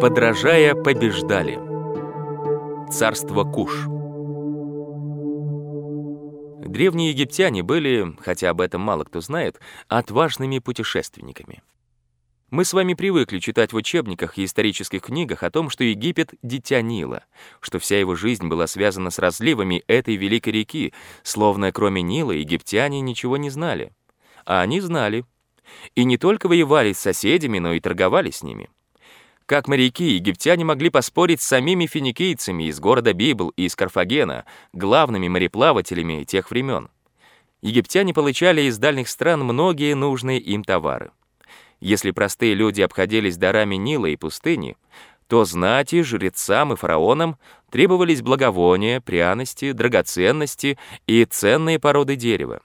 Подражая побеждали. Царство Куш. Древние египтяне были, хотя об этом мало кто знает, отважными путешественниками. Мы с вами привыкли читать в учебниках и исторических книгах о том, что Египет — дитя Нила, что вся его жизнь была связана с разливами этой великой реки, словно кроме Нила египтяне ничего не знали. А они знали. И не только воевали с соседями, но и торговали с ними. Как моряки, египтяне могли поспорить с самими финикийцами из города Библ и из Карфагена, главными мореплавателями тех времен. Египтяне получали из дальних стран многие нужные им товары. Если простые люди обходились дарами Нила и пустыни, то знати, жрецам и фараонам требовались благовония, пряности, драгоценности и ценные породы дерева.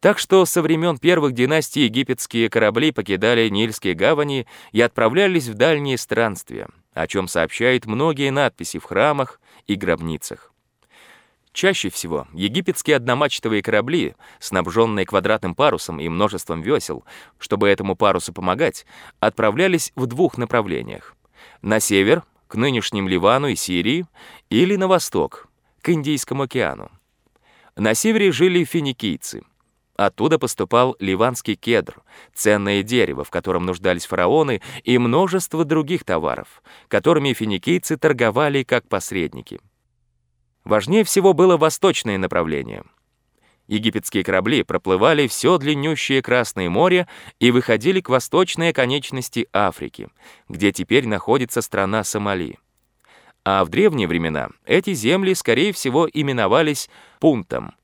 Так что со времен первых династий египетские корабли покидали Нильские гавани и отправлялись в дальние странствия, о чем сообщают многие надписи в храмах и гробницах. Чаще всего египетские одномачтовые корабли, снабженные квадратным парусом и множеством весел, чтобы этому парусу помогать, отправлялись в двух направлениях. На север, к нынешним Ливану и Сирии, или на восток, к Индийскому океану. На севере жили финикийцы. Оттуда поступал ливанский кедр, ценное дерево, в котором нуждались фараоны, и множество других товаров, которыми финикийцы торговали как посредники. Важнее всего было восточное направление. Египетские корабли проплывали все длиннющее Красное море и выходили к восточной оконечности Африки, где теперь находится страна Сомали. А в древние времена эти земли, скорее всего, именовались Пунтом.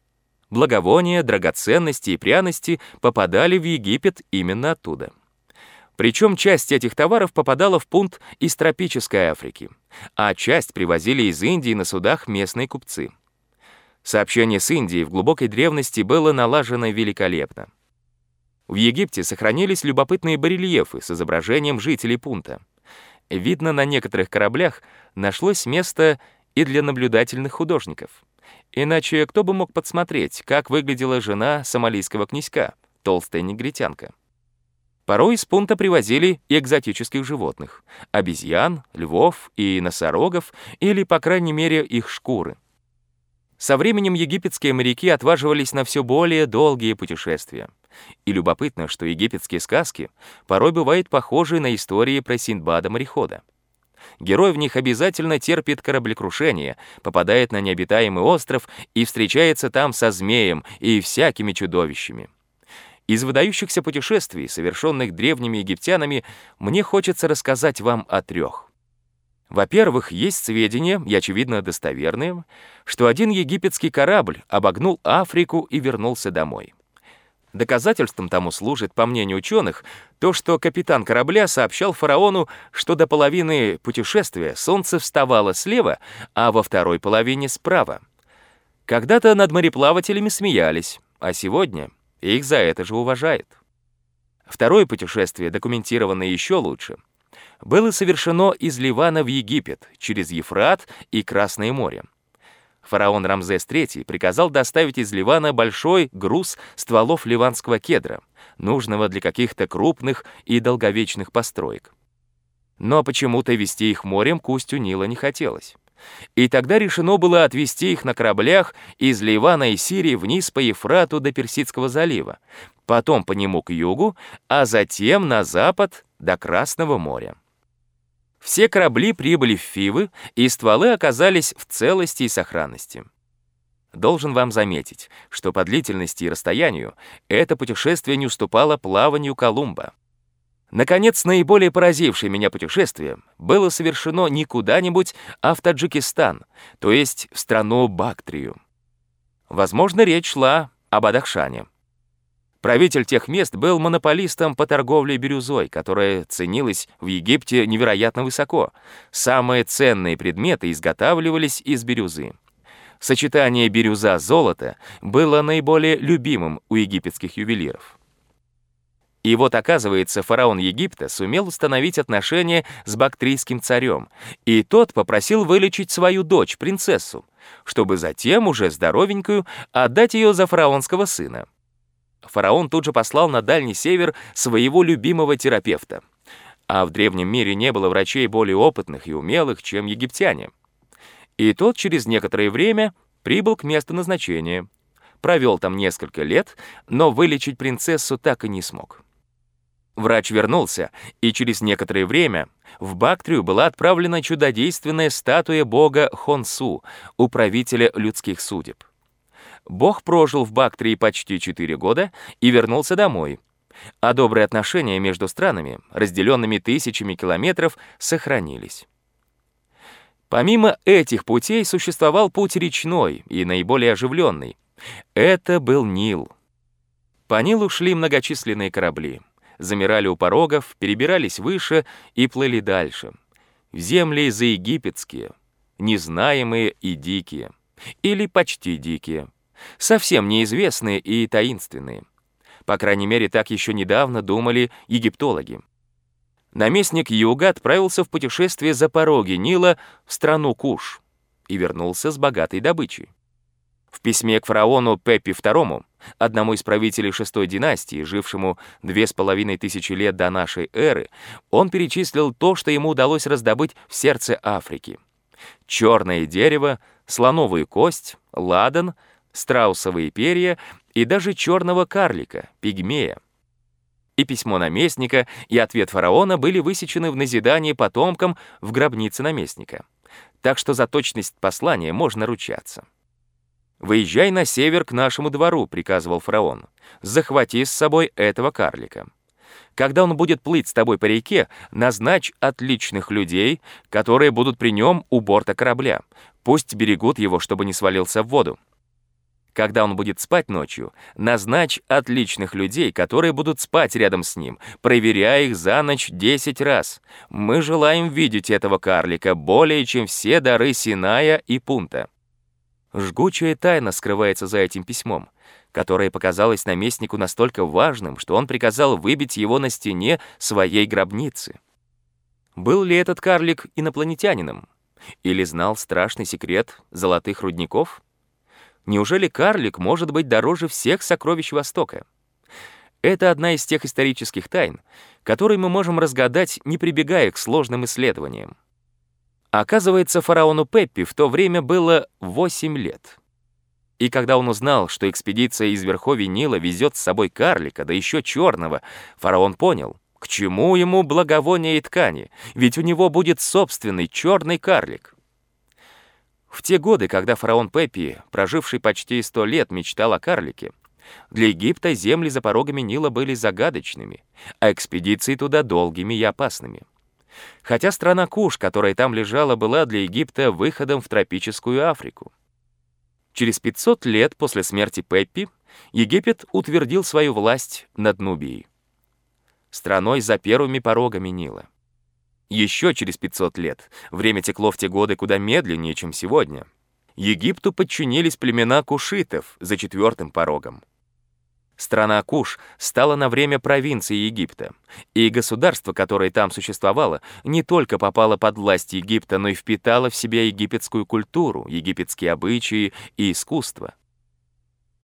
Благовония, драгоценности и пряности попадали в Египет именно оттуда. Причем часть этих товаров попадала в пункт из тропической Африки, а часть привозили из Индии на судах местные купцы. Сообщение с Индией в глубокой древности было налажено великолепно. В Египте сохранились любопытные барельефы с изображением жителей пункта. Видно, на некоторых кораблях нашлось место и для наблюдательных художников. Иначе кто бы мог подсмотреть, как выглядела жена сомалийского князька, толстая негритянка. Порой из пункта привозили и экзотических животных — обезьян, львов и носорогов, или, по крайней мере, их шкуры. Со временем египетские моряки отваживались на все более долгие путешествия. И любопытно, что египетские сказки порой бывают похожи на истории про Синдбада-морехода. Герой в них обязательно терпит кораблекрушение, попадает на необитаемый остров и встречается там со змеем и всякими чудовищами. Из выдающихся путешествий, совершенных древними египтянами, мне хочется рассказать вам о трех. Во-первых, есть сведения, и очевидно достоверные, что один египетский корабль обогнул Африку и вернулся домой. Доказательством тому служит, по мнению ученых, то, что капитан корабля сообщал фараону, что до половины путешествия солнце вставало слева, а во второй половине справа. Когда-то над мореплавателями смеялись, а сегодня их за это же уважает. Второе путешествие, документированное еще лучше, было совершено из Ливана в Египет через Ефрат и Красное море. Фараон Рамзес III приказал доставить из Ливана большой груз стволов ливанского кедра, нужного для каких-то крупных и долговечных построек. Но почему-то вести их морем к устью Нила не хотелось. И тогда решено было отвезти их на кораблях из Ливана и Сирии вниз по Ефрату до Персидского залива, потом по нему к югу, а затем на запад до Красного моря. Все корабли прибыли в Фивы, и стволы оказались в целости и сохранности. Должен вам заметить, что по длительности и расстоянию это путешествие не уступало плаванию Колумба. Наконец, наиболее поразившее меня путешествие было совершено не куда-нибудь, а в Таджикистан, то есть в страну Бактрию. Возможно, речь шла об Адахшане. Правитель тех мест был монополистом по торговле бирюзой, которая ценилась в Египте невероятно высоко. Самые ценные предметы изготавливались из бирюзы. Сочетание бирюза-золото было наиболее любимым у египетских ювелиров. И вот, оказывается, фараон Египта сумел установить отношения с бактрийским царем, и тот попросил вылечить свою дочь, принцессу, чтобы затем, уже здоровенькую, отдать ее за фараонского сына. Фараон тут же послал на Дальний Север своего любимого терапевта. а в древнем мире не было врачей более опытных и умелых, чем египтяне. И тот через некоторое время прибыл к месту назначения, провел там несколько лет, но вылечить принцессу так и не смог. Врач вернулся, и через некоторое время в Бактрию была отправлена чудодейственная статуя бога Хонсу, управителя людских судеб. Бог прожил в Бактрии почти четыре года и вернулся домой, а добрые отношения между странами, разделенными тысячами километров, сохранились. Помимо этих путей существовал путь речной и наиболее оживленный. Это был Нил. По Нилу шли многочисленные корабли, замирали у порогов, перебирались выше и плыли дальше. В земли заегипетские, незнаемые и дикие, или почти дикие, совсем неизвестные и таинственные — по крайней мере, так еще недавно думали египтологи. Наместник Юга отправился в путешествие за пороги Нила в страну Куш и вернулся с богатой добычей. В письме к фараону Пеппи II, одному из правителей шестой династии, жившему две с половиной тысячи лет до нашей эры, он перечислил то, что ему удалось раздобыть в сердце Африки. Черное дерево, слоновую кость, ладан, страусовые перья и даже черного карлика, пигмея. И письмо наместника, и ответ фараона были высечены в назидание потомкам в гробнице наместника. Так что за точность послания можно ручаться. «Выезжай на север к нашему двору», — приказывал фараон. «Захвати с собой этого карлика. Когда он будет плыть с тобой по реке, назначь отличных людей, которые будут при нем у борта корабля. Пусть берегут его, чтобы не свалился в воду. Когда он будет спать ночью, назначь отличных людей, которые будут спать рядом с ним, проверяя их за ночь 10 раз. Мы желаем видеть этого карлика более, чем все дары Синая и Пунта. Жгучая тайна скрывается за этим письмом, которое показалось наместнику настолько важным, что он приказал выбить его на стене своей гробницы. Был ли этот карлик инопланетянином? Или знал страшный секрет золотых рудников? Неужели карлик может быть дороже всех сокровищ Востока? Это одна из тех исторических тайн, которые мы можем разгадать, не прибегая к сложным исследованиям. Оказывается, фараону Пеппи в то время было 8 лет. И когда он узнал, что экспедиция из верховий Нила везет с собой карлика, да еще черного, фараон понял, к чему ему благовония и ткани, ведь у него будет собственный черный карлик. В те годы, когда фараон Пеппи, проживший почти сто лет, мечтал о карлике, для Египта земли за порогами Нила были загадочными, а экспедиции туда долгими и опасными. Хотя страна Куш, которая там лежала, была для Египта выходом в тропическую Африку. Через 500 лет после смерти Пеппи Египет утвердил свою власть над Нубией, страной за первыми порогами Нила. Еще через 500 лет, время текло в те годы куда медленнее, чем сегодня, Египту подчинились племена кушитов за четвертым порогом. Страна Куш стала на время провинцией Египта, и государство, которое там существовало, не только попало под власть Египта, но и впитало в себя египетскую культуру, египетские обычаи и искусство.